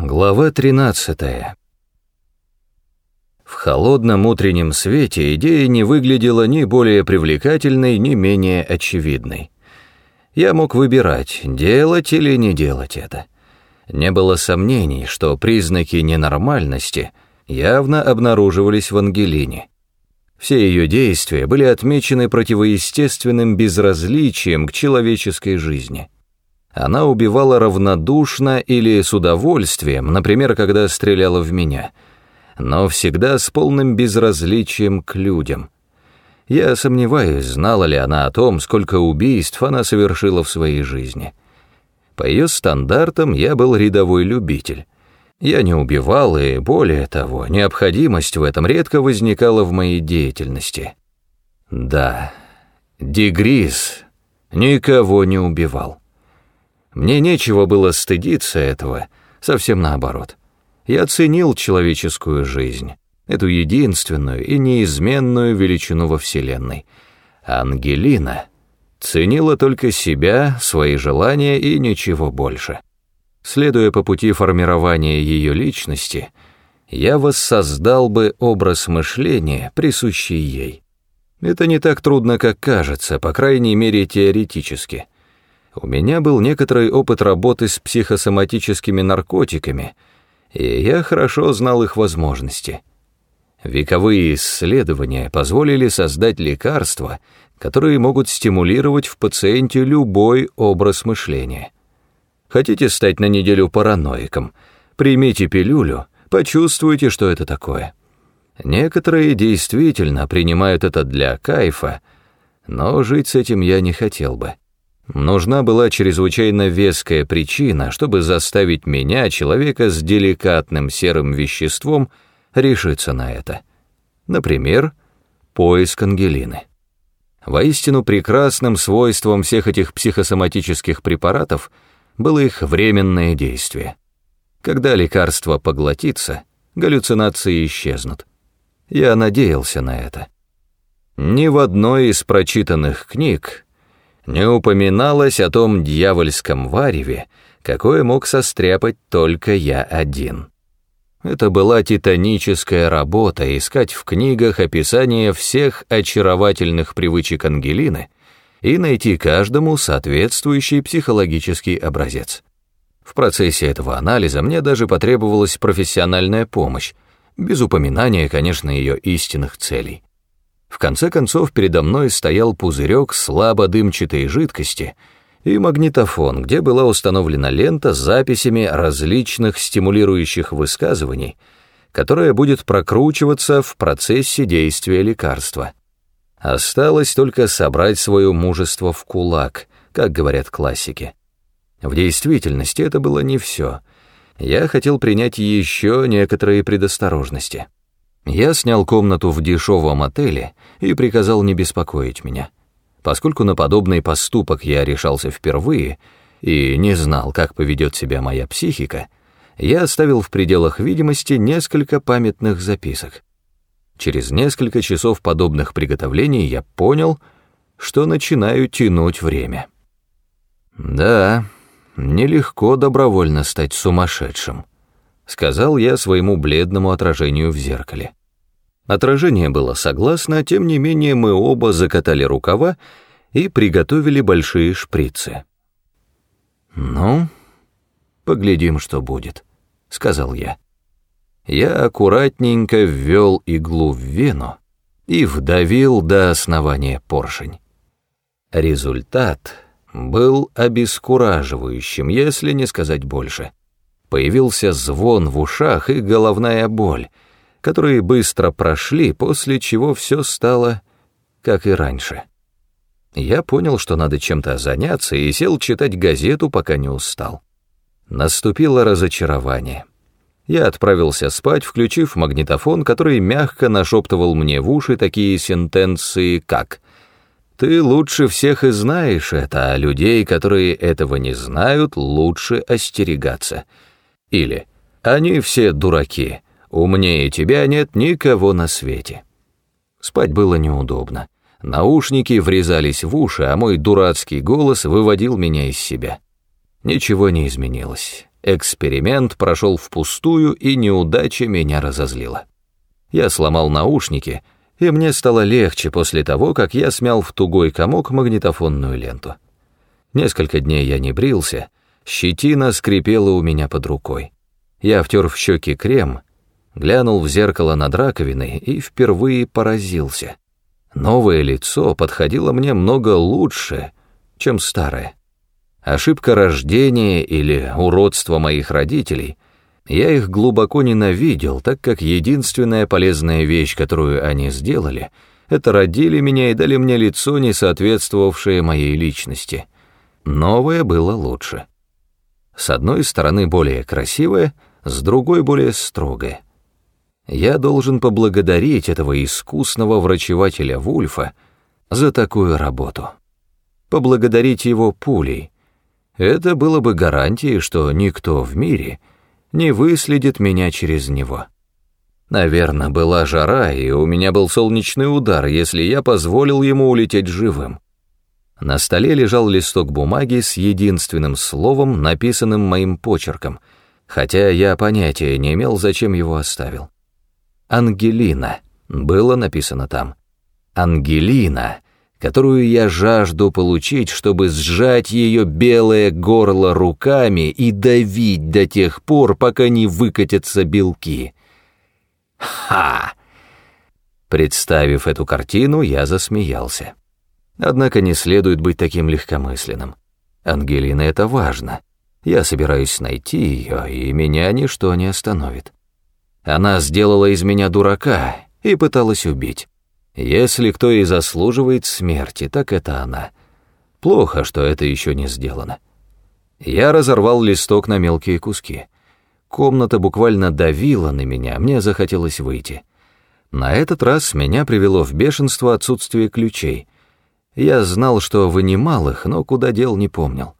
Глава 13. В холодном утреннем свете идея не выглядела ни более привлекательной, ни менее очевидной. Я мог выбирать, делать или не делать это. Не было сомнений, что признаки ненормальности явно обнаруживались в Ангелине. Все ее действия были отмечены противоестественным безразличием к человеческой жизни. Она убивала равнодушно или с удовольствием, например, когда стреляла в меня, но всегда с полным безразличием к людям. Я сомневаюсь, знала ли она о том, сколько убийств она совершила в своей жизни. По ее стандартам я был рядовой любитель. Я не убивал, и более того, необходимость в этом редко возникала в моей деятельности. Да, Дегрис никого не убивал. Мне нечего было стыдиться этого, совсем наоборот. Я ценил человеческую жизнь, эту единственную и неизменную величину во Вселенной. Ангелина ценила только себя, свои желания и ничего больше. Следуя по пути формирования ее личности, я воссоздал бы образ мышления, присущий ей. Это не так трудно, как кажется, по крайней мере теоретически — у меня был некоторый опыт работы с психосоматическими наркотиками, и я хорошо знал их возможности. Вековые исследования позволили создать лекарства, которые могут стимулировать в пациенте любой образ мышления. Хотите стать на неделю параноиком? Примите пилюлю, почувствуйте, что это такое. Некоторые действительно принимают это для кайфа, но жить с этим я не хотел бы. Нужна была чрезвычайно веская причина, чтобы заставить меня, человека с деликатным серым веществом, решиться на это. Например, поиск Ангелины. Воистину прекрасным свойством всех этих психосоматических препаратов было их временное действие. Когда лекарство поглотится, галлюцинации исчезнут. Я надеялся на это. Ни в одной из прочитанных книг не упоминалось о том дьявольском вареве, какое мог состряпать только я один. Это была титаническая работа искать в книгах описание всех очаровательных привычек Ангелины и найти каждому соответствующий психологический образец. В процессе этого анализа мне даже потребовалась профессиональная помощь, без упоминания, конечно, ее истинных целей. В конце концов, передо мной стоял пузырек слабо дымчатой жидкости и магнитофон, где была установлена лента с записями различных стимулирующих высказываний, которая будет прокручиваться в процессе действия лекарства. Осталось только собрать свое мужество в кулак, как говорят классики. В действительности это было не все. Я хотел принять еще некоторые предосторожности. Я снял комнату в дешевом отеле и приказал не беспокоить меня. Поскольку на подобный поступок я решался впервые и не знал, как поведет себя моя психика, я оставил в пределах видимости несколько памятных записок. Через несколько часов подобных приготовлений я понял, что начинаю тянуть время. Да, нелегко добровольно стать сумасшедшим, сказал я своему бледному отражению в зеркале. Отражение было согласно, тем не менее мы оба закатали рукава и приготовили большие шприцы. «Ну, поглядим, что будет», — сказал я. Я аккуратненько ввел иглу в вену и вдавил до основания поршень. Результат был обескураживающим, если не сказать больше. Появился звон в ушах и головная боль — которые быстро прошли, после чего все стало как и раньше. Я понял, что надо чем-то заняться, и сел читать газету, пока не устал. Наступило разочарование. Я отправился спать, включив магнитофон, который мягко нашептывал мне в уши такие сентенции, как «Ты лучше всех и знаешь это, а людей, которые этого не знают, лучше остерегаться». Или «Они все дураки». Умнее тебя нет никого на свете. Спать было неудобно. Наушники врезались в уши, а мой дурацкий голос выводил меня из себя. Ничего не изменилось. Эксперимент прошел впустую, и неудача меня разозлила. Я сломал наушники, и мне стало легче после того, как я смял в тугой комок магнитофонную ленту. Несколько дней я не брился, щетина скрипела у меня под рукой. Я втер в щеки крем, глянул в зеркало над раковиной и впервые поразился. Новое лицо подходило мне много лучше, чем старое. Ошибка рождения или уродство моих родителей, я их глубоко ненавидел, так как единственная полезная вещь, которую они сделали, это родили меня и дали мне лицо, не соответствовавшее моей личности. Новое было лучше. С одной стороны более красивое, с другой более строгое. Я должен поблагодарить этого искусного врачевателя Вульфа за такую работу. Поблагодарить его пулей — это было бы гарантией, что никто в мире не выследит меня через него. Наверное, была жара, и у меня был солнечный удар, если я позволил ему улететь живым. На столе лежал листок бумаги с единственным словом, написанным моим почерком, хотя я понятия не имел, зачем его оставил. «Ангелина» было написано там. «Ангелина» которую я жажду получить, чтобы сжать ее белое горло руками и давить до тех пор, пока не выкатятся белки. Ха! Представив эту картину, я засмеялся. Однако не следует быть таким легкомысленным. Ангелина — это важно. Я собираюсь найти ее, и меня ничто не остановит. Она сделала из меня дурака и пыталась убить. Если кто и заслуживает смерти, так это она. Плохо, что это еще не сделано. Я разорвал листок на мелкие куски. Комната буквально давила на меня, мне захотелось выйти. На этот раз меня привело в бешенство отсутствие ключей. Я знал, что вынимал их, но куда дел не помнил.